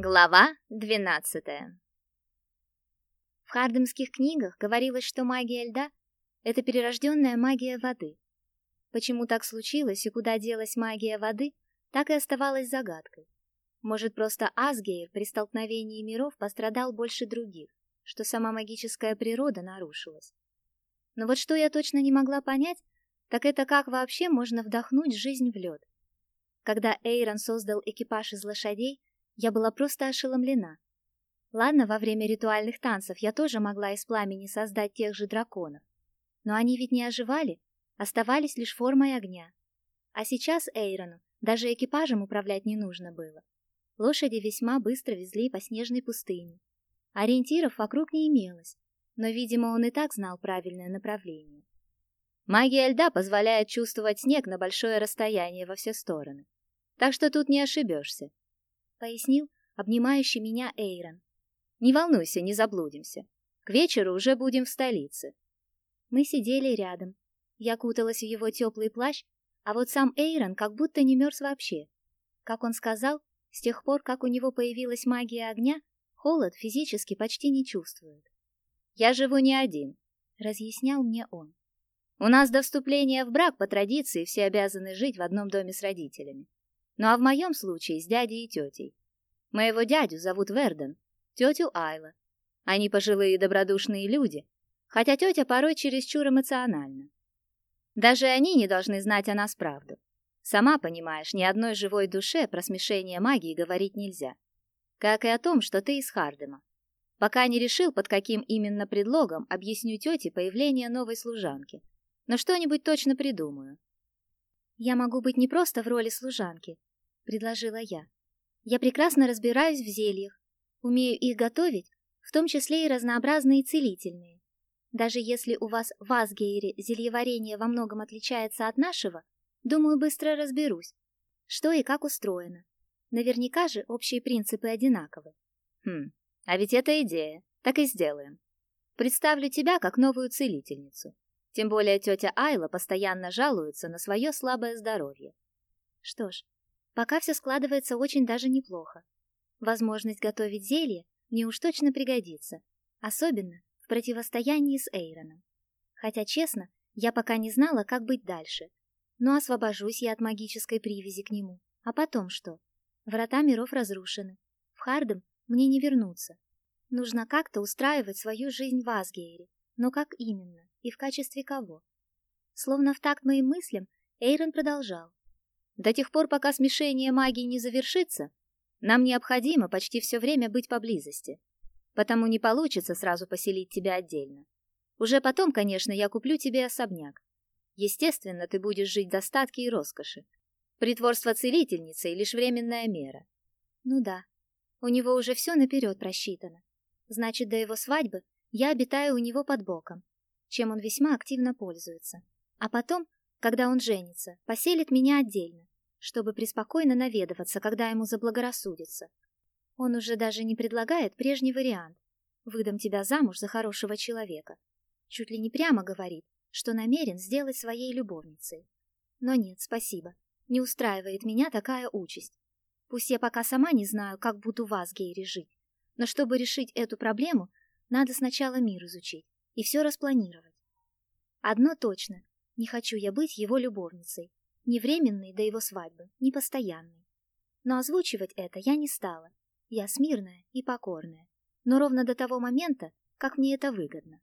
Глава двенадцатая В хардемских книгах говорилось, что магия льда — это перерожденная магия воды. Почему так случилось и куда делась магия воды, так и оставалось загадкой. Может, просто Асгейр при столкновении миров пострадал больше других, что сама магическая природа нарушилась. Но вот что я точно не могла понять, так это как вообще можно вдохнуть жизнь в лед. Когда Эйрон создал экипаж из лошадей, я была просто ошеломлена. Ладно, во время ритуальных танцев я тоже могла из пламени создать тех же драконов. Но они ведь не оживали, оставались лишь формой огня. А сейчас Эйрону даже экипажем управлять не нужно было. Лошади весьма быстро везли по снежной пустыне. Ориентиров вокруг не имелось, но, видимо, он и так знал правильное направление. Магия льда позволяет чувствовать снег на большое расстояние во все стороны. Так что тут не ошибешься пояснил обнимающий меня Эйрон. Не волнуйся, не заблудимся. К вечеру уже будем в столице. Мы сидели рядом. Я куталась в его теплый плащ, а вот сам Эйрон как будто не мерз вообще. Как он сказал, с тех пор, как у него появилась магия огня, холод физически почти не чувствует. «Я живу не один», — разъяснял мне он. «У нас до вступления в брак по традиции все обязаны жить в одном доме с родителями. Ну а в моем случае с дядей и тетей. Моего дядю зовут Верден, тетю Айла. Они пожилые добродушные люди, хотя тетя порой чересчур эмоциональна. Даже они не должны знать о нас правду. Сама понимаешь, ни одной живой душе про смешение магии говорить нельзя. Как и о том, что ты из Хардема. Пока не решил, под каким именно предлогом объясню тете появление новой служанки. Но что-нибудь точно придумаю. Я могу быть не просто в роли служанки, предложила я. Я прекрасно разбираюсь в зельях, умею их готовить, в том числе и разнообразные целительные. Даже если у вас в Асгейре зельеварение во многом отличается от нашего, думаю, быстро разберусь, что и как устроено. Наверняка же общие принципы одинаковы. Хм, а ведь это идея. Так и сделаем. Представлю тебя как новую целительницу. Тем более тетя Айла постоянно жалуется на свое слабое здоровье. Что ж, Пока все складывается очень даже неплохо. Возможность готовить зелье мне уж точно пригодится, особенно в противостоянии с Эйроном. Хотя, честно, я пока не знала, как быть дальше. Но освобожусь я от магической привязи к нему. А потом что? Врата миров разрушены. В Хардем мне не вернуться. Нужно как-то устраивать свою жизнь в Асгейре. Но как именно? И в качестве кого? Словно в такт моим мыслям, Эйрон продолжал. До тех пор, пока смешение магии не завершится, нам необходимо почти все время быть поблизости. Потому не получится сразу поселить тебя отдельно. Уже потом, конечно, я куплю тебе особняк. Естественно, ты будешь жить в достатке и роскоши. Притворство целительницы — лишь временная мера. Ну да, у него уже все наперед просчитано. Значит, до его свадьбы я обитаю у него под боком, чем он весьма активно пользуется. А потом, когда он женится, поселит меня отдельно, чтобы преспокойно наведываться, когда ему заблагорассудится. Он уже даже не предлагает прежний вариант. Выдам тебя замуж за хорошего человека. Чуть ли не прямо говорит, что намерен сделать своей любовницей. Но нет, спасибо. Не устраивает меня такая участь. Пусть я пока сама не знаю, как буду вас, Гейри, жить. Но чтобы решить эту проблему, надо сначала мир изучить и все распланировать. Одно точно, не хочу я быть его любовницей. Не временной до его свадьбы, не постоянной. Но озвучивать это я не стала. Я смирная и покорная. Но ровно до того момента, как мне это выгодно.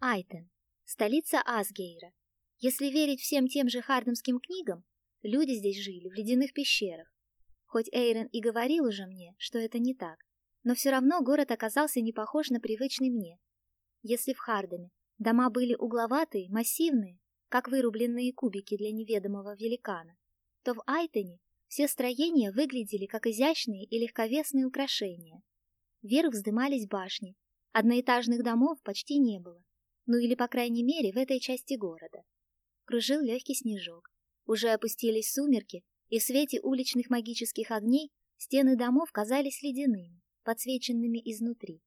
Айтен. Столица Асгейра. Если верить всем тем же хардемским книгам, люди здесь жили в ледяных пещерах. Хоть Эйрон и говорил уже мне, что это не так, но все равно город оказался не похож на привычный мне. Если в Хардеме дома были угловатые, массивные, как вырубленные кубики для неведомого великана, то в Айтоне все строения выглядели как изящные и легковесные украшения. Вверх вздымались башни, одноэтажных домов почти не было, ну или, по крайней мере, в этой части города. Кружил легкий снежок. Уже опустились сумерки, и в свете уличных магических огней стены домов казались ледяными, подсвеченными изнутри.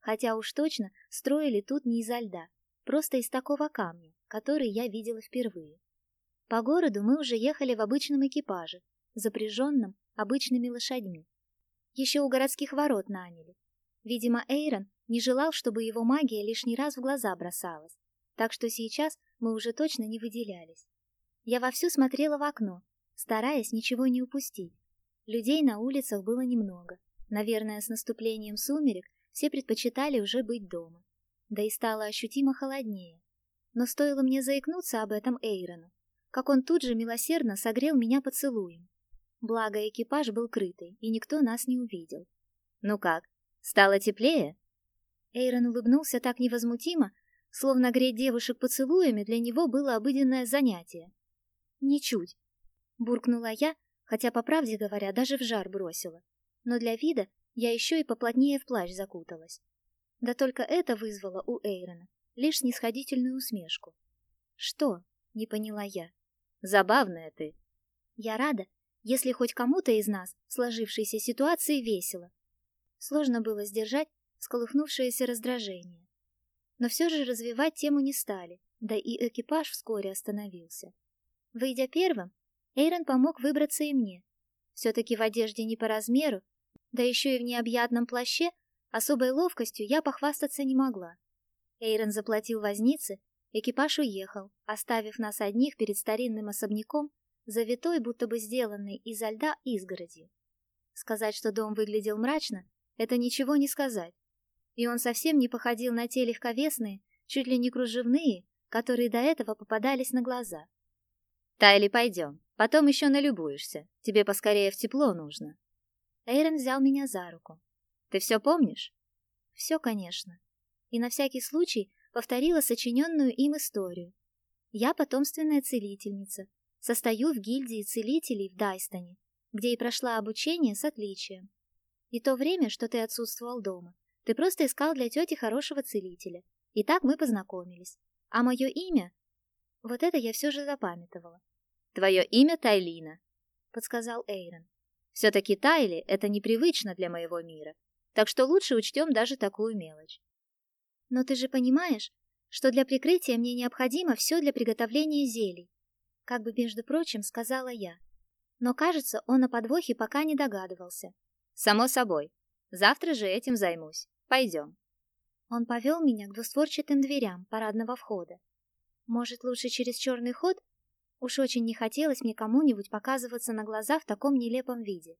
Хотя уж точно строили тут не изо льда, просто из такого камня, который я видела впервые. По городу мы уже ехали в обычном экипаже, запряженном обычными лошадьми. Еще у городских ворот наняли. Видимо, Эйрон не желал, чтобы его магия лишний раз в глаза бросалась, так что сейчас мы уже точно не выделялись. Я вовсю смотрела в окно, стараясь ничего не упустить. Людей на улицах было немного. Наверное, с наступлением сумерек все предпочитали уже быть дома. Да и стало ощутимо холоднее. Но стоило мне заикнуться об этом Эйрону, как он тут же милосердно согрел меня поцелуем. Благо экипаж был крытый, и никто нас не увидел. «Ну как, стало теплее?» Эйрон улыбнулся так невозмутимо, словно греть девушек поцелуями для него было обыденное занятие. «Ничуть», — буркнула я, хотя, по правде говоря, даже в жар бросила. Но для вида я еще и поплотнее в плащ закуталась. Да только это вызвало у Эйрона лишь снисходительную усмешку. «Что?» — не поняла я. «Забавная ты». «Я рада, если хоть кому-то из нас в сложившейся ситуации весело». Сложно было сдержать сколыхнувшееся раздражение. Но все же развивать тему не стали, да и экипаж вскоре остановился. Выйдя первым, Эйрон помог выбраться и мне. Все-таки в одежде не по размеру, да еще и в необъятном плаще, особой ловкостью я похвастаться не могла. Эйрон заплатил вознице, экипаж уехал, оставив нас одних перед старинным особняком, завитой, будто бы сделанной изо льда изгородью. Сказать, что дом выглядел мрачно, это ничего не сказать. И он совсем не походил на те легковесные, чуть ли не кружевные, которые до этого попадались на глаза. «Тайли, пойдем, потом еще налюбуешься, тебе поскорее в тепло нужно». Эйрон взял меня за руку. «Ты все помнишь?» «Все, конечно». И на всякий случай повторила сочиненную им историю. Я потомственная целительница, состою в гильдии целителей в Дайстоне, где и прошла обучение с отличием. И то время, что ты отсутствовал дома, ты просто искал для тети хорошего целителя. И так мы познакомились. А мое имя? Вот это я все же запамятовала. Твое имя Тайлина, подсказал Эйрон. Все-таки Тайли — это непривычно для моего мира, так что лучше учтем даже такую мелочь. Но ты же понимаешь, что для прикрытия мне необходимо все для приготовления зелий, как бы, между прочим, сказала я. Но, кажется, он о подвохе пока не догадывался. Само собой. Завтра же этим займусь. Пойдем. Он повел меня к двустворчатым дверям парадного входа. Может, лучше через черный ход? Уж очень не хотелось мне кому-нибудь показываться на глаза в таком нелепом виде.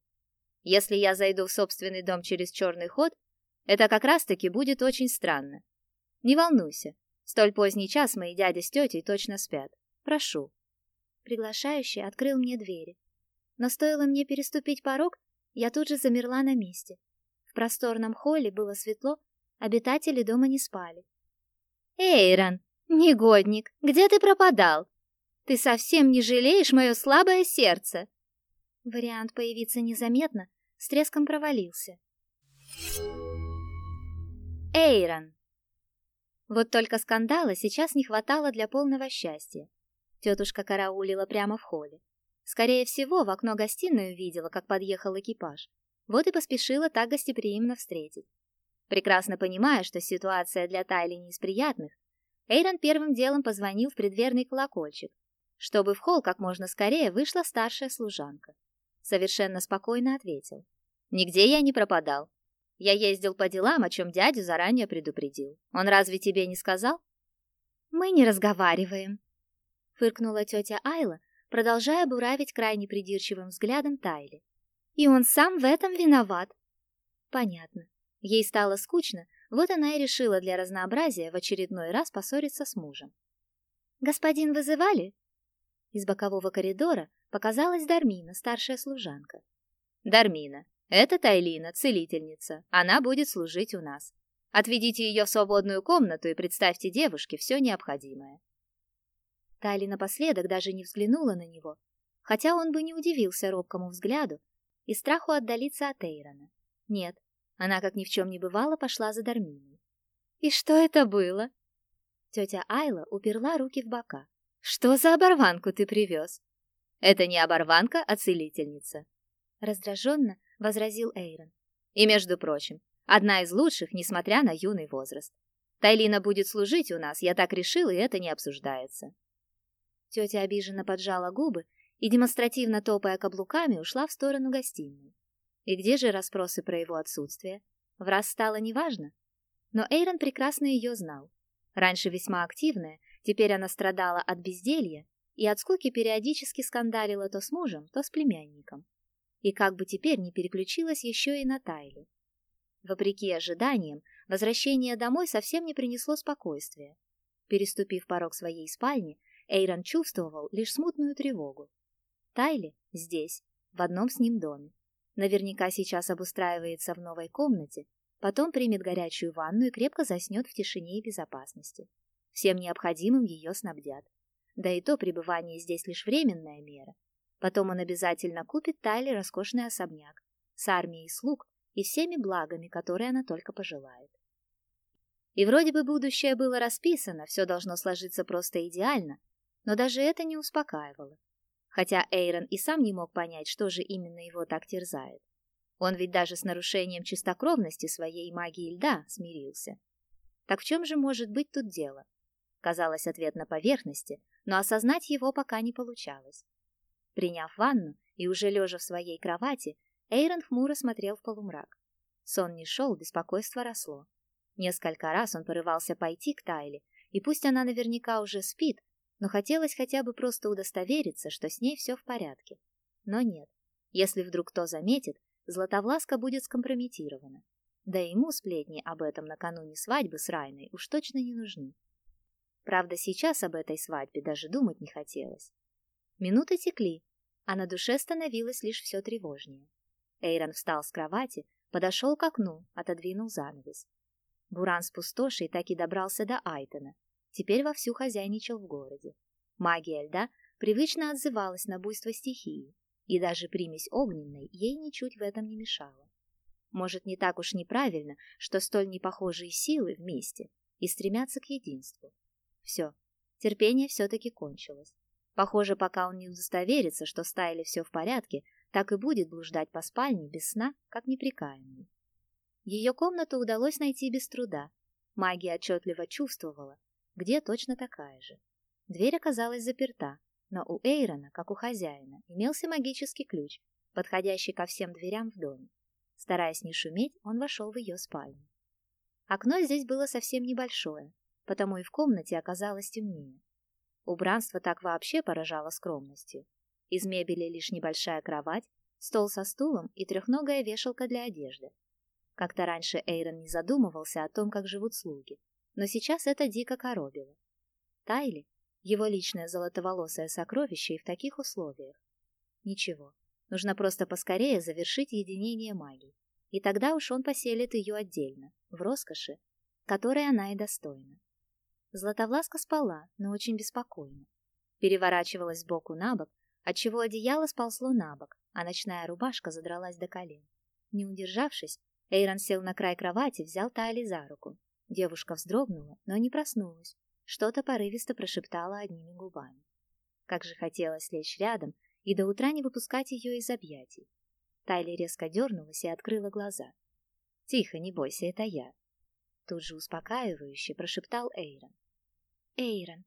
Если я зайду в собственный дом через черный ход, это как раз-таки будет очень странно. Не волнуйся, столь поздний час мои дядя с тетей точно спят. Прошу. Приглашающий открыл мне двери. Но стоило мне переступить порог, я тут же замерла на месте. В просторном холле было светло, обитатели дома не спали. «Эйрон, негодник, где ты пропадал? Ты совсем не жалеешь мое слабое сердце?» Вариант появиться незаметно с треском провалился. Эйрон. Вот только скандала сейчас не хватало для полного счастья. Тетушка караулила прямо в холле. Скорее всего, в окно гостиную видела, как подъехал экипаж. Вот и поспешила так гостеприимно встретить. Прекрасно понимая, что ситуация для Тайли не из приятных, Эйрон первым делом позвонил в предверный колокольчик, чтобы в холл как можно скорее вышла старшая служанка. Совершенно спокойно ответил. «Нигде я не пропадал. Я ездил по делам, о чем дядю заранее предупредил. Он разве тебе не сказал?» «Мы не разговариваем», — фыркнула тетя Айла, продолжая буравить крайне придирчивым взглядом Тайли. И он сам в этом виноват. Понятно. Ей стало скучно, вот она и решила для разнообразия в очередной раз поссориться с мужем. «Господин вызывали?» Из бокового коридора показалась Дармина, старшая служанка. «Дармина, это Тайлина, целительница. Она будет служить у нас. Отведите ее в свободную комнату и представьте девушке все необходимое. Тайли напоследок даже не взглянула на него, хотя он бы не удивился робкому взгляду и страху отдалиться от Эйрона. Нет, она, как ни в чем не бывало, пошла за Дарминой. «И что это было?» Тетя Айла уперла руки в бока. «Что за оборванку ты привез?» «Это не оборванка, а целительница», — раздраженно возразил Эйрон. «И, между прочим, одна из лучших, несмотря на юный возраст. Тайлина будет служить у нас, я так решил, и это не обсуждается. Тетя обиженно поджала губы и, демонстративно топая каблуками, ушла в сторону гостиной. И где же расспросы про его отсутствие? В раз стало неважно. Но Эйрон прекрасно ее знал. Раньше весьма активная, теперь она страдала от безделья и от скуки периодически скандалила то с мужем, то с племянником. И как бы теперь не переключилась еще и на Тайли. Вопреки ожиданиям, возвращение домой совсем не принесло спокойствия. Переступив порог своей спальни, Эйрон чувствовал лишь смутную тревогу. Тайли здесь, в одном с ним доме. Наверняка сейчас обустраивается в новой комнате, потом примет горячую ванну и крепко заснет в тишине и безопасности. Всем необходимым ее снабдят. Да и то пребывание здесь лишь временная мера. Потом он обязательно купит Тайли роскошный особняк с армией слуг и всеми благами, которые она только пожелает. И вроде бы будущее было расписано, все должно сложиться просто идеально, но даже это не успокаивало. Хотя Эйрон и сам не мог понять, что же именно его так терзает. Он ведь даже с нарушением чистокровности своей магии льда смирился. Так в чем же может быть тут дело? Казалось, ответ на поверхности, но осознать его пока не получалось. Приняв ванну и уже лежа в своей кровати, Эйрон хмуро смотрел в полумрак. Сон не шел, беспокойство росло. Несколько раз он порывался пойти к Тайле, и пусть она наверняка уже спит, но хотелось хотя бы просто удостовериться, что с ней все в порядке. Но нет. Если вдруг кто заметит, Златовласка будет скомпрометирована. Да ему сплетни об этом накануне свадьбы с Райной уж точно не нужны. Правда, сейчас об этой свадьбе даже думать не хотелось. Минуты текли, а на душе становилось лишь все тревожнее. Эйрон встал с кровати, подошел к окну, отодвинул занавес. Буран с пустошей так и добрался до Айтона, теперь вовсю хозяйничал в городе. Магия льда привычно отзывалась на буйство стихии, и даже примесь огненной ей ничуть в этом не мешала. Может, не так уж неправильно, что столь непохожие силы вместе и стремятся к единству. Все, терпение все-таки кончилось. Похоже, пока он не удостоверится, что с все в порядке, так и будет блуждать по спальне без сна, как неприкаянный. Ее комнату удалось найти без труда. Магия отчетливо чувствовала, где точно такая же. Дверь оказалась заперта, но у Эйрона, как у хозяина, имелся магический ключ, подходящий ко всем дверям в доме. Стараясь не шуметь, он вошел в ее спальню. Окно здесь было совсем небольшое, потому и в комнате оказалось темнее. Убранство так вообще поражало скромностью. Из мебели лишь небольшая кровать, стол со стулом и трехногая вешалка для одежды. Как-то раньше Эйрон не задумывался о том, как живут слуги, но сейчас это дико коробило. Тайли — его личное золотоволосое сокровище и в таких условиях. Ничего, нужно просто поскорее завершить единение магии, и тогда уж он поселит ее отдельно, в роскоши, которой она и достойна. Златовласка спала, но очень беспокойно. Переворачивалась с боку на бок, отчего одеяло сползло на бок, а ночная рубашка задралась до колен. Не удержавшись, Эйрон сел на край кровати, взял Тайли за руку Девушка вздрогнула, но не проснулась. Что-то порывисто прошептала одними губами. Как же хотелось лечь рядом и до утра не выпускать ее из объятий. Тайли резко дернулась и открыла глаза. «Тихо, не бойся, это я». Тут же успокаивающе прошептал Эйрон. «Эйрон».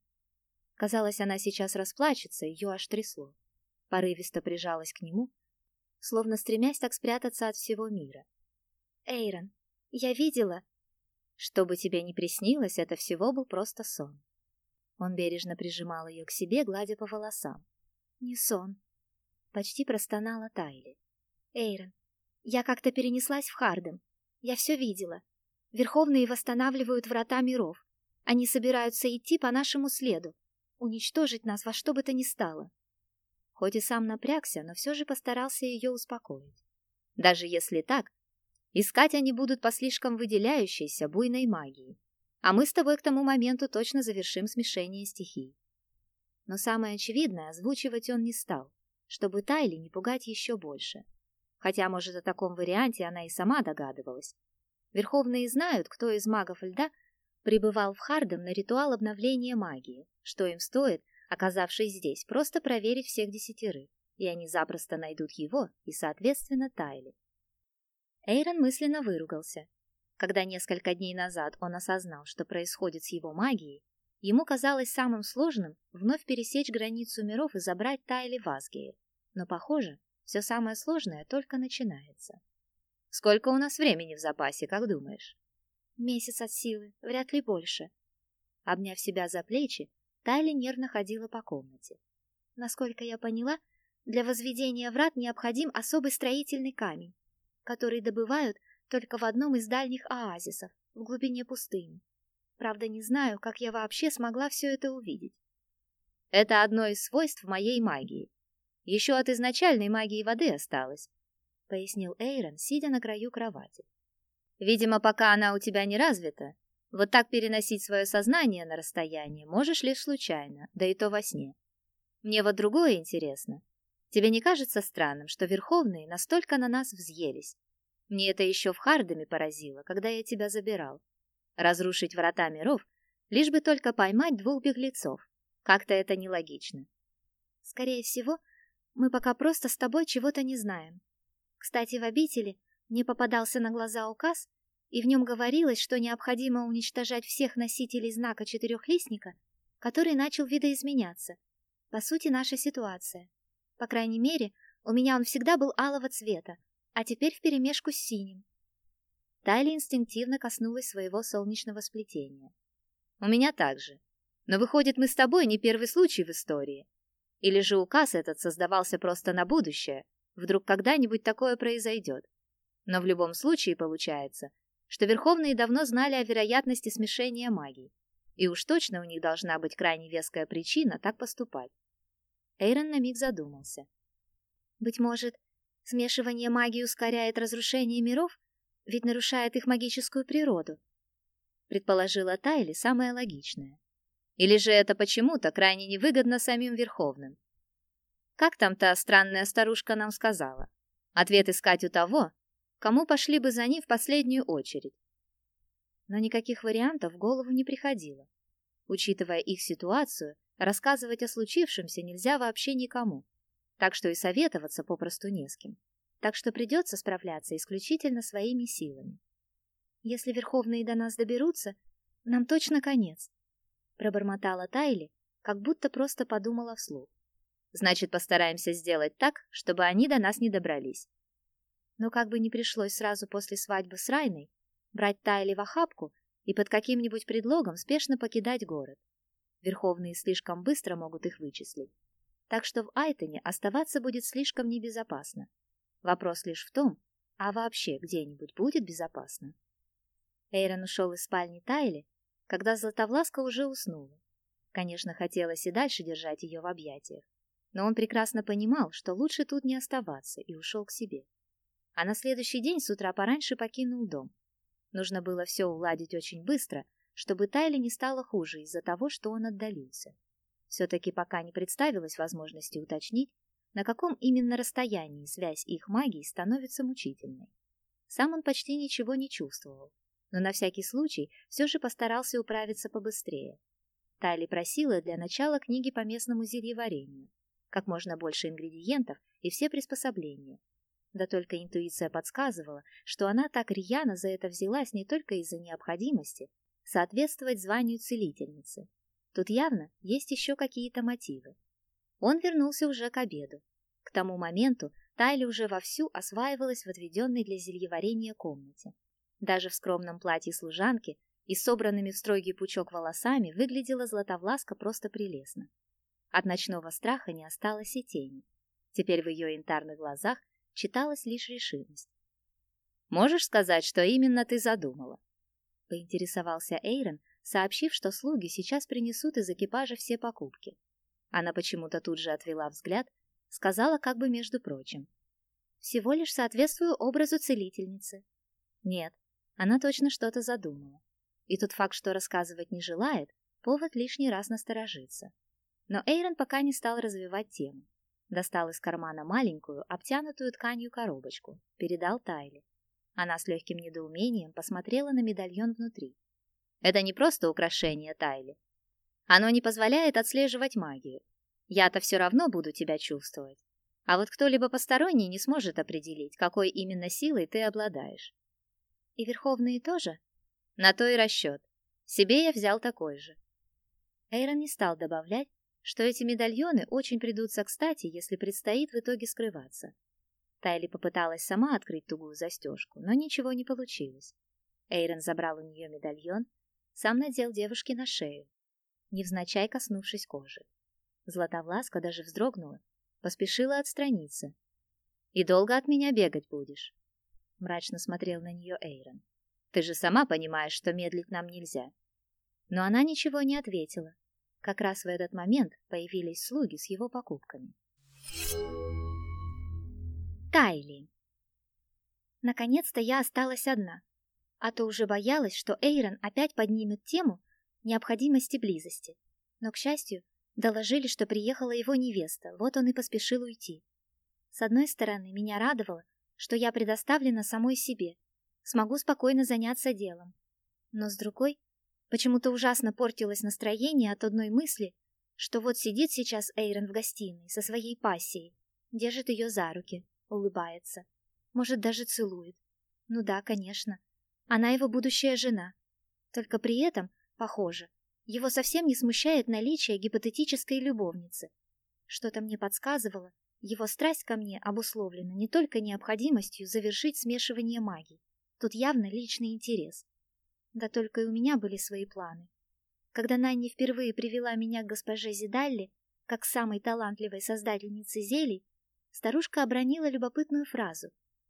Казалось, она сейчас расплачется, ее аж трясло. Порывисто прижалась к нему, словно стремясь так спрятаться от всего мира. «Эйрон, я видела...» Что бы тебе ни приснилось, это всего был просто сон. Он бережно прижимал ее к себе, гладя по волосам. Не сон. Почти простонала Тайли. Эйрон, я как-то перенеслась в Хардем. Я все видела. Верховные восстанавливают врата миров. Они собираются идти по нашему следу. Уничтожить нас во что бы то ни стало. Хоть и сам напрягся, но все же постарался ее успокоить. Даже если так, Искать они будут по слишком выделяющейся буйной магии. А мы с тобой к тому моменту точно завершим смешение стихий. Но самое очевидное озвучивать он не стал, чтобы Тайли не пугать еще больше. Хотя, может, о таком варианте она и сама догадывалась. Верховные знают, кто из магов льда прибывал в Хардем на ритуал обновления магии, что им стоит, оказавшись здесь, просто проверить всех десятерых, и они запросто найдут его и, соответственно, Тайли. Эйрон мысленно выругался. Когда несколько дней назад он осознал, что происходит с его магией, Ему казалось самым сложным вновь пересечь границу миров и забрать Тайли в Асгейр. Но, похоже, все самое сложное только начинается. Сколько у нас времени в запасе, как думаешь? Месяц от силы, вряд ли больше. Обняв себя за плечи, Тайли нервно ходила по комнате. Насколько я поняла, для возведения врат необходим особый строительный камень, который добывают только в одном из дальних оазисов, в глубине пустыни. Правда, не знаю, как я вообще смогла все это увидеть. Это одно из свойств моей магии. Еще от изначальной магии воды осталось, — пояснил Эйрон, сидя на краю кровати. Видимо, пока она у тебя не развита, вот так переносить свое сознание на расстояние можешь лишь случайно, да и то во сне. Мне вот другое интересно. Тебе не кажется странным, что Верховные настолько на нас взъелись? Мне это еще в Хардаме поразило, когда я тебя забирал. Разрушить врата миров, лишь бы только поймать двух беглецов. Как-то это нелогично. Скорее всего, мы пока просто с тобой чего-то не знаем. Кстати, в обители мне попадался на глаза указ, и в нем говорилось, что необходимо уничтожать всех носителей знака четырехлистника, который начал видоизменяться. По сути, наша ситуация. По крайней мере, у меня он всегда был алого цвета, а теперь вперемешку с синим. Тайли инстинктивно коснулась своего солнечного сплетения. «У меня также. Но выходит, мы с тобой не первый случай в истории. Или же указ этот создавался просто на будущее, вдруг когда-нибудь такое произойдет. Но в любом случае получается, что Верховные давно знали о вероятности смешения магий, и уж точно у них должна быть крайне веская причина так поступать. Эйрон на миг задумался. «Быть может, смешивание магии ускоряет разрушение миров?» ведь нарушает их магическую природу. Предположила Тайли самое логичное. Или же это почему-то крайне невыгодно самим Верховным? Как там та странная старушка нам сказала? Ответ искать у того, кому пошли бы за ним в последнюю очередь. Но никаких вариантов в голову не приходило. Учитывая их ситуацию, рассказывать о случившемся нельзя вообще никому, так что и советоваться попросту не с кем так что придется справляться исключительно своими силами. Если Верховные до нас доберутся, нам точно конец, пробормотала Тайли, как будто просто подумала вслух. Значит, постараемся сделать так, чтобы они до нас не добрались. Но как бы ни пришлось сразу после свадьбы с Райной брать Тайли в охапку и под каким-нибудь предлогом спешно покидать город. Верховные слишком быстро могут их вычислить. Так что в Айтоне оставаться будет слишком небезопасно. Вопрос лишь в том, а вообще где-нибудь будет безопасно? Эйрон ушел из спальни Тайли, когда Златовласка уже уснула. Конечно, хотелось и дальше держать ее в объятиях, но он прекрасно понимал, что лучше тут не оставаться, и ушел к себе. А на следующий день с утра пораньше покинул дом. Нужно было все уладить очень быстро, чтобы Тайли не стало хуже из-за того, что он отдалился. Все-таки пока не представилось возможности уточнить, на каком именно расстоянии связь их магии становится мучительной. Сам он почти ничего не чувствовал, но на всякий случай все же постарался управиться побыстрее. Тайли просила для начала книги по местному зельеварению, как можно больше ингредиентов и все приспособления. Да только интуиция подсказывала, что она так рьяно за это взялась не только из-за необходимости соответствовать званию целительницы. Тут явно есть еще какие-то мотивы. Он вернулся уже к обеду. К тому моменту Тайли уже вовсю осваивалась в отведенной для зельеварения комнате. Даже в скромном платье служанки и собранными в строгий пучок волосами выглядела Златовласка просто прелестно. От ночного страха не осталось и тени. Теперь в ее янтарных глазах читалась лишь решимость. «Можешь сказать, что именно ты задумала?» — поинтересовался Эйрон, сообщив, что слуги сейчас принесут из экипажа все покупки. Она почему-то тут же отвела взгляд, сказала как бы между прочим. Всего лишь соответствую образу целительницы. Нет, она точно что-то задумала. И тот факт, что рассказывать не желает, повод лишний раз насторожиться. Но Эйрон пока не стал развивать тему. Достал из кармана маленькую, обтянутую тканью коробочку, передал Тайле. Она с легким недоумением посмотрела на медальон внутри. Это не просто украшение Тайли, оно не позволяет отслеживать магию. Я-то все равно буду тебя чувствовать. А вот кто-либо посторонний не сможет определить, какой именно силой ты обладаешь. И Верховные тоже? На то и расчет. Себе я взял такой же. Эйрон не стал добавлять, что эти медальоны очень придутся кстати, если предстоит в итоге скрываться. Тайли попыталась сама открыть тугую застежку, но ничего не получилось. Эйрон забрал у нее медальон, сам надел девушке на шею, невзначай коснувшись кожи. Златовласка даже вздрогнула, поспешила отстраниться. «И долго от меня бегать будешь?» Мрачно смотрел на нее Эйрон. «Ты же сама понимаешь, что медлить нам нельзя». Но она ничего не ответила. Как раз в этот момент появились слуги с его покупками. Тайли. Наконец-то я осталась одна, а то уже боялась, что Эйрон опять поднимет тему необходимости близости. Но, к счастью, доложили, что приехала его невеста, вот он и поспешил уйти. С одной стороны, меня радовало, что я предоставлена самой себе, смогу спокойно заняться делом. Но с другой, почему-то ужасно портилось настроение от одной мысли, что вот сидит сейчас Эйрон в гостиной со своей пассией, держит ее за руки, улыбается, может даже целует. Ну да, конечно, она его будущая жена. Только при этом Похоже, его совсем не смущает наличие гипотетической любовницы. Что-то мне подсказывало, его страсть ко мне обусловлена не только необходимостью завершить смешивание магий. Тут явно личный интерес. Да только и у меня были свои планы. Когда Нанни впервые привела меня к госпоже Зидалли, как самой талантливой создательнице зелий, старушка обронила любопытную фразу,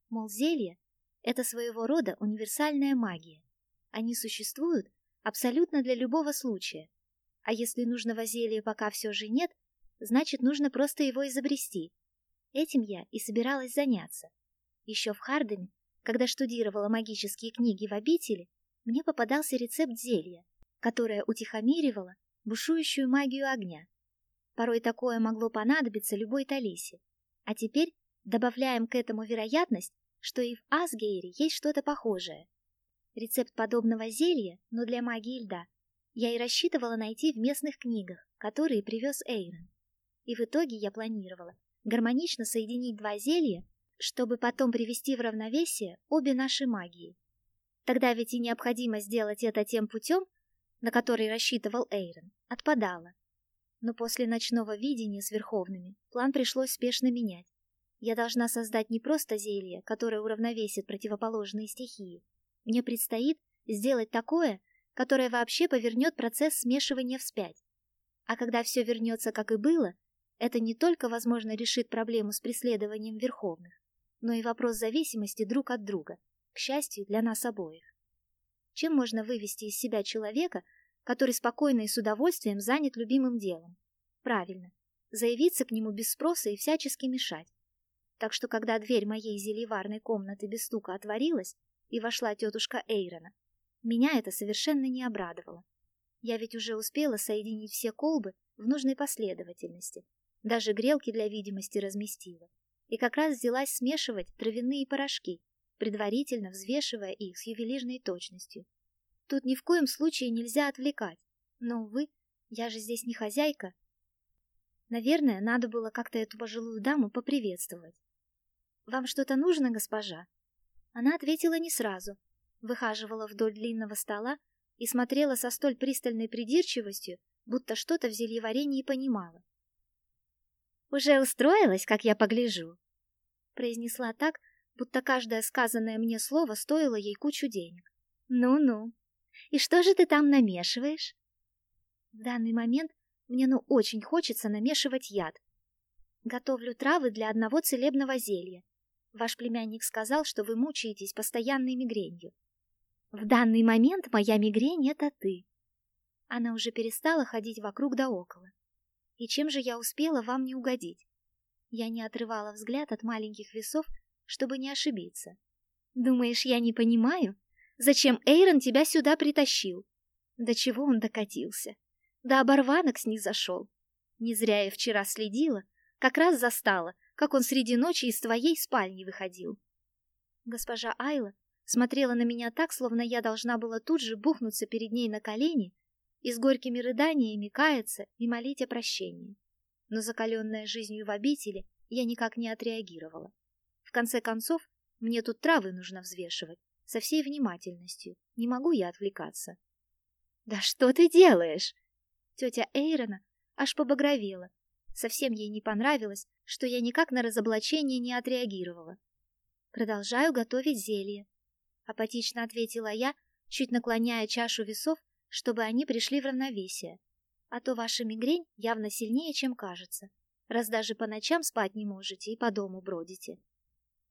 мол, зелье — это своего рода универсальная магия. Они существуют Абсолютно для любого случая. А если нужного зелья пока все же нет, значит, нужно просто его изобрести. Этим я и собиралась заняться. Еще в Хардеме, когда штудировала магические книги в обители, мне попадался рецепт зелья, которое утихомиривало бушующую магию огня. Порой такое могло понадобиться любой Талисе. А теперь добавляем к этому вероятность, что и в Асгейре есть что-то похожее. Рецепт подобного зелья, но для магии льда, я и рассчитывала найти в местных книгах, которые привез Эйрон. И в итоге я планировала гармонично соединить два зелья, чтобы потом привести в равновесие обе наши магии. Тогда ведь и необходимо сделать это тем путем, на который рассчитывал Эйрон, отпадала. Но после ночного видения с Верховными план пришлось спешно менять. Я должна создать не просто зелье, которое уравновесит противоположные стихии, мне предстоит сделать такое, которое вообще повернет процесс смешивания вспять. А когда все вернется, как и было, это не только, возможно, решит проблему с преследованием верховных, но и вопрос зависимости друг от друга, к счастью, для нас обоих. Чем можно вывести из себя человека, который спокойно и с удовольствием занят любимым делом? Правильно, заявиться к нему без спроса и всячески мешать. Так что, когда дверь моей зельеварной комнаты без стука отворилась, и вошла тетушка Эйрона. Меня это совершенно не обрадовало. Я ведь уже успела соединить все колбы в нужной последовательности. Даже грелки для видимости разместила. И как раз взялась смешивать травяные порошки, предварительно взвешивая их с ювелирной точностью. Тут ни в коем случае нельзя отвлекать. Но, увы, я же здесь не хозяйка. Наверное, надо было как-то эту пожилую даму поприветствовать. «Вам что-то нужно, госпожа?» Она ответила не сразу, выхаживала вдоль длинного стола и смотрела со столь пристальной придирчивостью, будто что-то в зельеварении понимала. «Уже устроилась, как я погляжу?» произнесла так, будто каждое сказанное мне слово стоило ей кучу денег. «Ну-ну, и что же ты там намешиваешь?» В данный момент мне ну очень хочется намешивать яд. Готовлю травы для одного целебного зелья, Ваш племянник сказал, что вы мучаетесь постоянной мигренью. В данный момент моя мигрень — это ты. Она уже перестала ходить вокруг да около. И чем же я успела вам не угодить? Я не отрывала взгляд от маленьких весов, чтобы не ошибиться. Думаешь, я не понимаю, зачем Эйрон тебя сюда притащил? До чего он докатился? До оборванок снизошел. Не зря я вчера следила, как раз застала, как он среди ночи из твоей спальни выходил. Госпожа Айла смотрела на меня так, словно я должна была тут же бухнуться перед ней на колени и с горькими рыданиями каяться и молить о прощении. Но закаленная жизнью в обители, я никак не отреагировала. Конце концов, мне тут травы нужно взвешивать, со всей внимательностью, не могу я отвлекаться. «Да что ты делаешь?» Тетя Эйрона аж побагровела. Совсем ей не понравилось, что я никак на разоблачение не отреагировала. Продолжаю готовить зелье. Апатично ответила я, чуть наклоняя чашу весов, чтобы они пришли в равновесие. А то ваша мигрень явно сильнее, чем кажется, раз даже по ночам спать не можете и по дому бродите.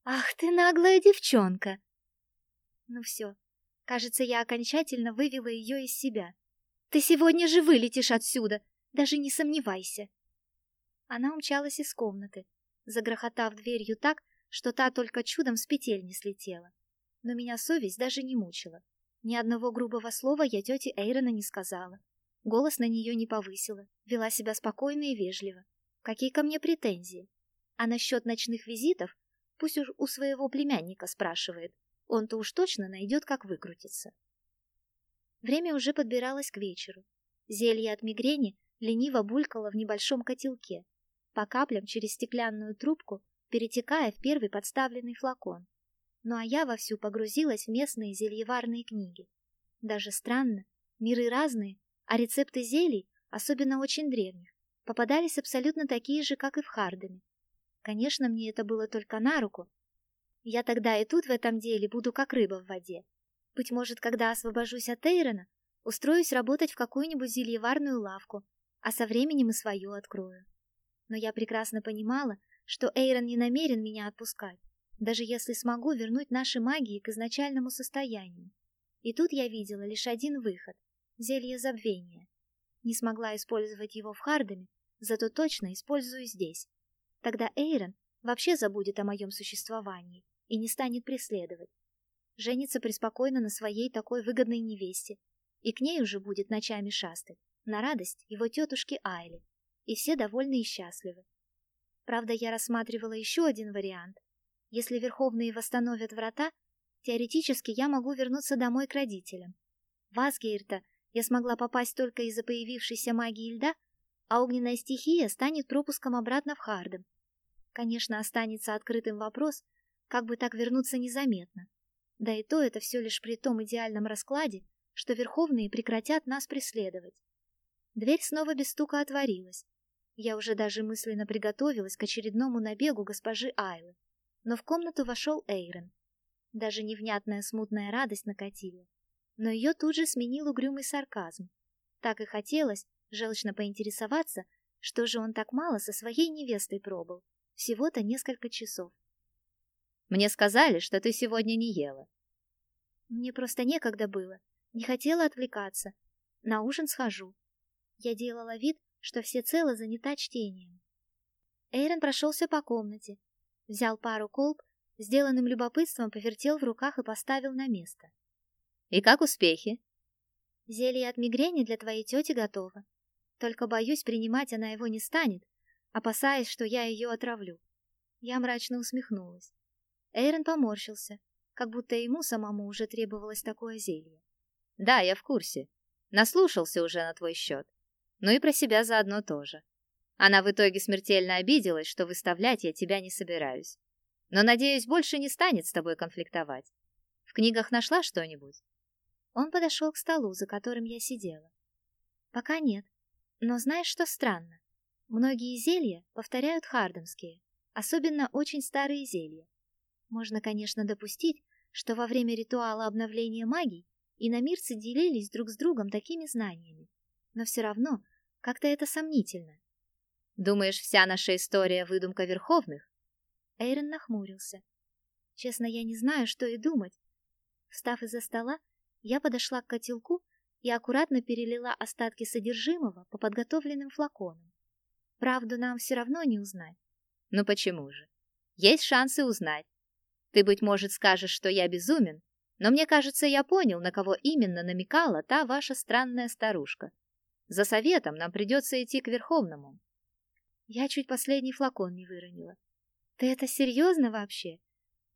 Ах ты наглая девчонка! Ну все, кажется, я окончательно вывела ее из себя. Ты сегодня же вылетишь отсюда, даже не сомневайся. Она умчалась из комнаты, загрохотав дверью так, что та только чудом с петель не слетела. Но меня совесть даже не мучила. Ни одного грубого слова я тете Эйрона не сказала. Голос на нее не повысила, вела себя спокойно и вежливо. Какие ко мне претензии? А насчет ночных визитов пусть уж у своего племянника спрашивает. Он-то уж точно найдет, как выкрутиться. Время уже подбиралось к вечеру. Зелье от мигрени лениво булькало в небольшом котелке, по каплям через стеклянную трубку, перетекая в первый подставленный флакон. Ну а я вовсю погрузилась в местные зельеварные книги. Даже странно, миры разные, а рецепты зелий, особенно очень древних, попадались абсолютно такие же, как и в Хардеме. Конечно, мне это было только на руку. Я тогда и тут в этом деле буду как рыба в воде. Быть может, когда освобожусь от Эйрона, устроюсь работать в какую-нибудь зельеварную лавку, а со временем и свою открою. Но я прекрасно понимала, что Эйрон не намерен меня отпускать, даже если смогу вернуть наши магии к изначальному состоянию. И тут я видела лишь один выход — зелье забвения. Не смогла использовать его в Хардаме, зато точно использую здесь. Тогда Эйрон вообще забудет о моем существовании и не станет преследовать. Женится преспокойно на своей такой выгодной невесте, и к ней уже будет ночами шастать, на радость его тетушки Айли, и все довольны и счастливы. Правда, я рассматривала еще один вариант. Если Верховные восстановят врата, теоретически я могу вернуться домой к родителям. В Асгейрта я смогла попасть только из-за появившейся магии льда, а огненная стихия станет пропуском обратно в Хардем. Конечно, останется открытым вопрос, как бы так вернуться незаметно. Да и то это все лишь при том идеальном раскладе, что Верховные прекратят нас преследовать. Дверь снова без стука отворилась, я уже даже мысленно приготовилась к очередному набегу госпожи Айлы. Но в комнату вошел Эйрон. Даже невнятная смутная радость накатила. Но ее тут же сменил угрюмый сарказм. Так и хотелось желчно поинтересоваться, что же он так мало со своей невестой пробыл. Всего-то несколько часов. «Мне сказали, что ты сегодня не ела». «Мне просто некогда было. Не хотела отвлекаться. На ужин схожу». Я делала вид, что всецело занята чтением. Эйрон прошелся по комнате, взял пару колб, сделанным любопытством повертел в руках и поставил на место. «И как успехи?» «Зелье от мигрени для твоей тети готово. Только, боюсь, принимать она его не станет, опасаясь, что я ее отравлю». Я мрачно усмехнулась. Эйрон поморщился, как будто ему самому уже требовалось такое зелье. «Да, я в курсе. Наслушался уже на твой счет но и про себя заодно тоже. Она в итоге смертельно обиделась, что выставлять я тебя не собираюсь. Но, надеюсь, больше не станет с тобой конфликтовать. В книгах нашла что-нибудь? Он подошел к столу, за которым я сидела. Пока нет. Но знаешь, что странно? Многие зелья повторяют хардамские, особенно очень старые зелья. Можно, конечно, допустить, что во время ритуала обновления магий иномирцы делились друг с другом такими знаниями, но все равно как-то это сомнительно. Думаешь, вся наша история выдумка Верховных? Эйрон нахмурился. Честно, я не знаю, что и думать. Встав из-за стола, я подошла к котелку и аккуратно перелила остатки содержимого по подготовленным флаконам. Правду нам все равно не узнать. Ну почему же? Есть шансы узнать. Ты, быть может, скажешь, что я безумен, но мне кажется, я понял, на кого именно намекала та ваша странная старушка. За советом нам придется идти к Верховному. Я чуть последний флакон не выронила. Ты это серьезно вообще?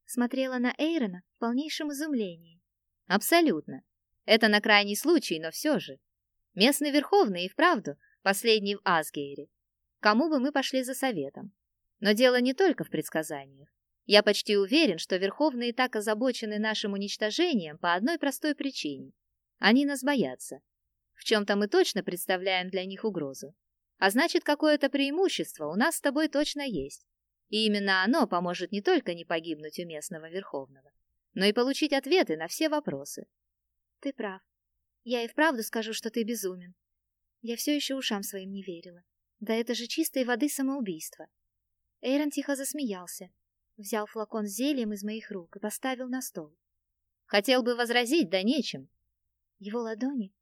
Смотрела на Эйрона в полнейшем изумлении. Абсолютно. Это на крайний случай, но все же. Местный Верховный и вправду последний в Асгейре. Кому бы мы пошли за советом? Но дело не только в предсказаниях. Я почти уверен, что Верховные так озабочены нашим уничтожением по одной простой причине. Они нас боятся. В чем-то мы точно представляем для них угрозу. А значит, какое-то преимущество у нас с тобой точно есть. И именно оно поможет не только не погибнуть у местного Верховного, но и получить ответы на все вопросы. Ты прав. Я и вправду скажу, что ты безумен. Я все еще ушам своим не верила. Да это же чистой воды самоубийство. Эйрон тихо засмеялся, взял флакон с зельем из моих рук и поставил на стол. Хотел бы возразить, да нечем. Его ладони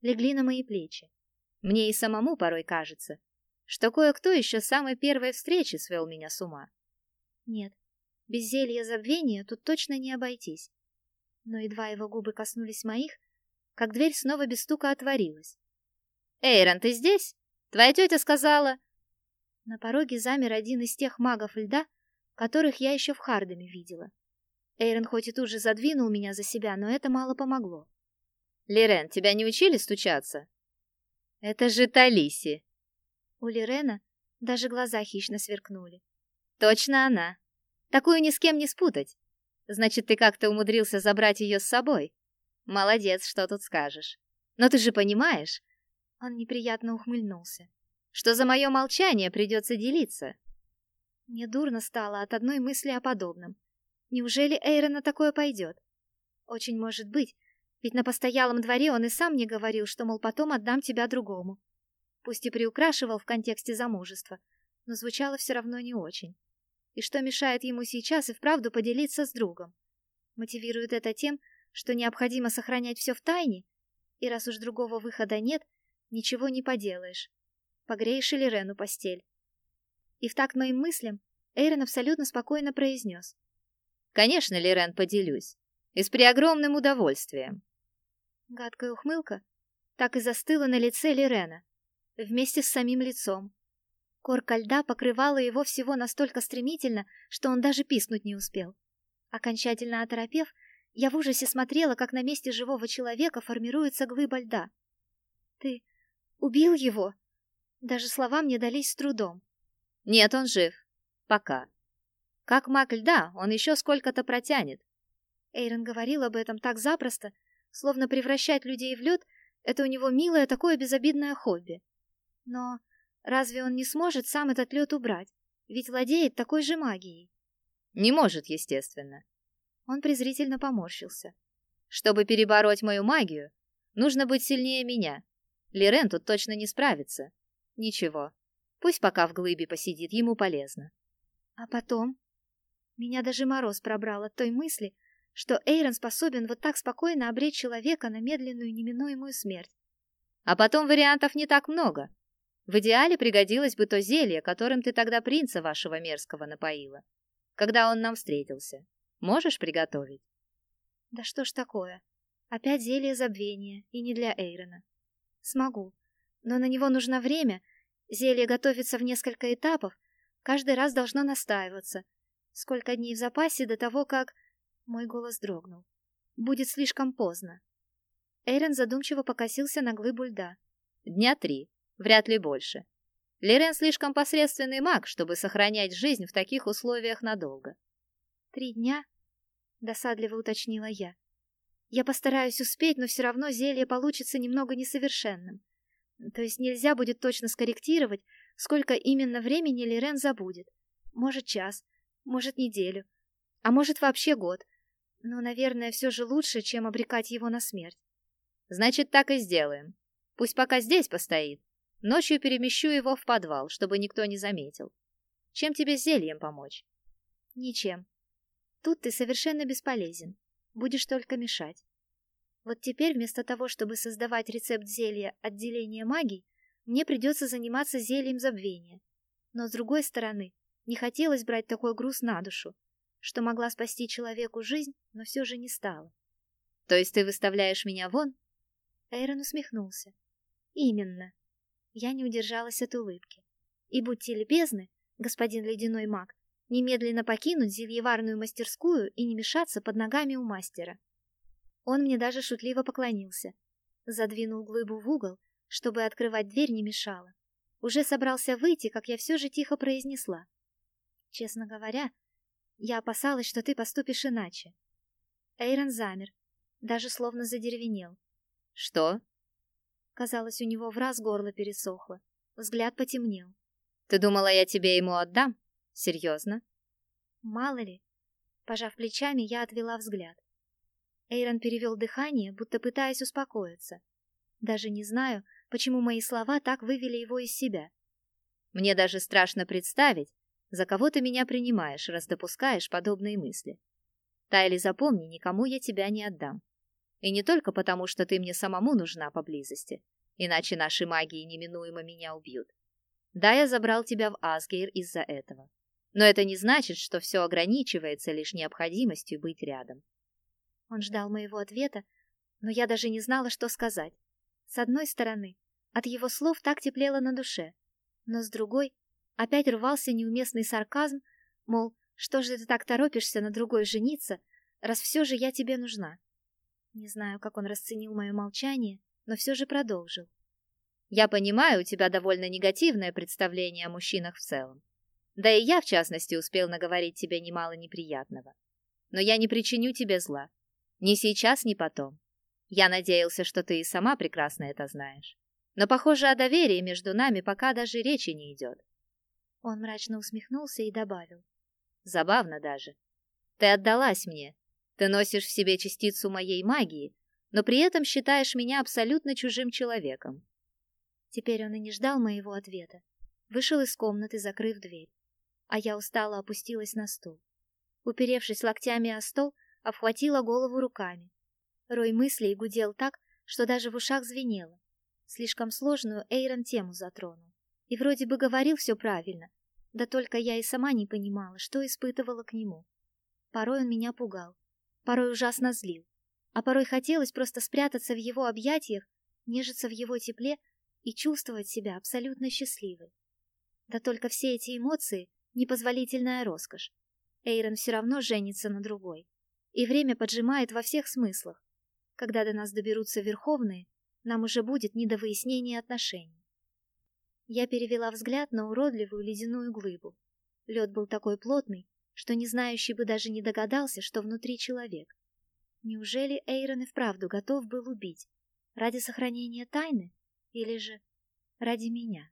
легли на мои плечи. Мне и самому порой кажется, что кое-кто еще с самой первой встречи свел меня с ума. Нет, без зелья забвения тут точно не обойтись. Но едва его губы коснулись моих, как дверь снова без стука отворилась. «Эйрон, ты здесь? Твоя тетя сказала...» На пороге замер один из тех магов льда, которых я еще в Хардаме видела. Эйрон хоть и тут же задвинул меня за себя, но это мало помогло. «Лирен, тебя не учили стучаться?» «Это же Талиси!» У Лирена даже глаза хищно сверкнули. «Точно она! Такую ни с кем не спутать! Значит, ты как-то умудрился забрать ее с собой? Молодец, что тут скажешь. Но ты же понимаешь...» Он неприятно ухмыльнулся. «Что за мое молчание придется делиться?» Мне дурно стало от одной мысли о подобном. Неужели Эйрон на такое пойдет? Очень может быть, ведь на постоялом дворе он и сам мне говорил, что, мол, потом отдам тебя другому. Пусть и приукрашивал в контексте замужества, но звучало все равно не очень. И что мешает ему сейчас и вправду поделиться с другом? Мотивирует это тем, что необходимо сохранять все в тайне, и раз уж другого выхода нет, ничего не поделаешь. Погреешь или Рену постель. И в такт моим мыслям Эйрон абсолютно спокойно произнес. «Конечно, Лирен, поделюсь. И с преогромным удовольствием». Гадкая ухмылка так и застыла на лице Лирена, вместе с самим лицом. Корка льда покрывала его всего настолько стремительно, что он даже писнуть не успел. Окончательно оторопев, я в ужасе смотрела, как на месте живого человека формируется глыба льда. «Ты убил его?» Даже слова мне дались с трудом. Нет, он жив. Пока. Как маг льда, он еще сколько-то протянет. Эйрон говорил об этом так запросто, словно превращать людей в лед — это у него милое такое безобидное хобби. Но разве он не сможет сам этот лед убрать? Ведь владеет такой же магией. Не может, естественно. Он презрительно поморщился. Чтобы перебороть мою магию, нужно быть сильнее меня. Лирен тут точно не справится. Ничего, Пусть пока в глыбе посидит, ему полезно. А потом? Меня даже мороз пробрал от той мысли, что Эйрон способен вот так спокойно обречь человека на медленную неминуемую смерть. А потом вариантов не так много. В идеале пригодилось бы то зелье, которым ты тогда принца вашего мерзкого напоила, когда он нам встретился. Можешь приготовить? Да что ж такое? Опять зелье забвения, и не для Эйрона. Смогу, но на него нужно время — Зелье готовится в несколько этапов, каждый раз должно настаиваться. Сколько дней в запасе до того, как... Мой голос дрогнул. Будет слишком поздно. Эйрон задумчиво покосился на глыбу льда. Дня три, вряд ли больше. Лерен слишком посредственный маг, чтобы сохранять жизнь в таких условиях надолго. Три дня? Досадливо уточнила я. Я постараюсь успеть, но все равно зелье получится немного несовершенным. То есть нельзя будет точно скорректировать, сколько именно времени Лирен забудет. Может, час, может, неделю, а может, вообще год. Но, наверное, все же лучше, чем обрекать его на смерть. Значит, так и сделаем. Пусть пока здесь постоит. Ночью перемещу его в подвал, чтобы никто не заметил. Чем тебе зельем помочь? Ничем. Тут ты совершенно бесполезен. Будешь только мешать. Вот теперь вместо того, чтобы создавать рецепт зелья отделения магий, мне придется заниматься зельем забвения. Но с другой стороны, не хотелось брать такой груз на душу, что могла спасти человеку жизнь, но все же не стала. То есть ты выставляешь меня вон? Эйрон усмехнулся. Именно. Я не удержалась от улыбки. И будьте любезны, господин ледяной маг, немедленно покинуть зельеварную мастерскую и не мешаться под ногами у мастера. Он мне даже шутливо поклонился. Задвинул глыбу в угол, чтобы открывать дверь не мешало. Уже собрался выйти, как я все же тихо произнесла. Честно говоря, я опасалась, что ты поступишь иначе. Эйрон замер, даже словно задеревенел. Что? Казалось, у него в раз горло пересохло. Взгляд потемнел. Ты думала, я тебе ему отдам? Серьезно? Мало ли. Пожав плечами, я отвела взгляд. Эйрон перевел дыхание, будто пытаясь успокоиться. Даже не знаю, почему мои слова так вывели его из себя. Мне даже страшно представить, за кого ты меня принимаешь, раз допускаешь подобные мысли. Тайли, запомни, никому я тебя не отдам. И не только потому, что ты мне самому нужна поблизости, иначе наши магии неминуемо меня убьют. Да, я забрал тебя в Асгейр из-за этого. Но это не значит, что все ограничивается лишь необходимостью быть рядом. Он ждал моего ответа, но я даже не знала, что сказать. С одной стороны, от его слов так теплело на душе, но с другой опять рвался неуместный сарказм, мол, что же ты так торопишься на другой жениться, раз все же я тебе нужна. Не знаю, как он расценил мое молчание, но все же продолжил. Я понимаю, у тебя довольно негативное представление о мужчинах в целом. Да и я, в частности, успел наговорить тебе немало неприятного. Но я не причиню тебе зла. Ни сейчас, ни потом. Я надеялся, что ты и сама прекрасно это знаешь. Но, похоже, о доверии между нами пока даже речи не идет. Он мрачно усмехнулся и добавил. Забавно даже. Ты отдалась мне. Ты носишь в себе частицу моей магии, но при этом считаешь меня абсолютно чужим человеком. Теперь он и не ждал моего ответа. Вышел из комнаты, закрыв дверь. А я устало опустилась на стул. Уперевшись локтями о стол, обхватила голову руками. Рой мыслей гудел так, что даже в ушах звенело. Слишком сложную Эйрон тему затронул. И вроде бы говорил все правильно, да только я и сама не понимала, что испытывала к нему. Порой он меня пугал, порой ужасно злил, а порой хотелось просто спрятаться в его объятиях, нежиться в его тепле и чувствовать себя абсолютно счастливой. Да только все эти эмоции — непозволительная роскошь. Эйрон все равно женится на другой. И время поджимает во всех смыслах. Когда до нас доберутся верховные, нам уже будет не до выяснения отношений. Я перевела взгляд на уродливую ледяную глыбу. Лед был такой плотный, что не знающий бы даже не догадался, что внутри человек. Неужели Эйрон и вправду готов был убить? Ради сохранения тайны? Или же ради меня?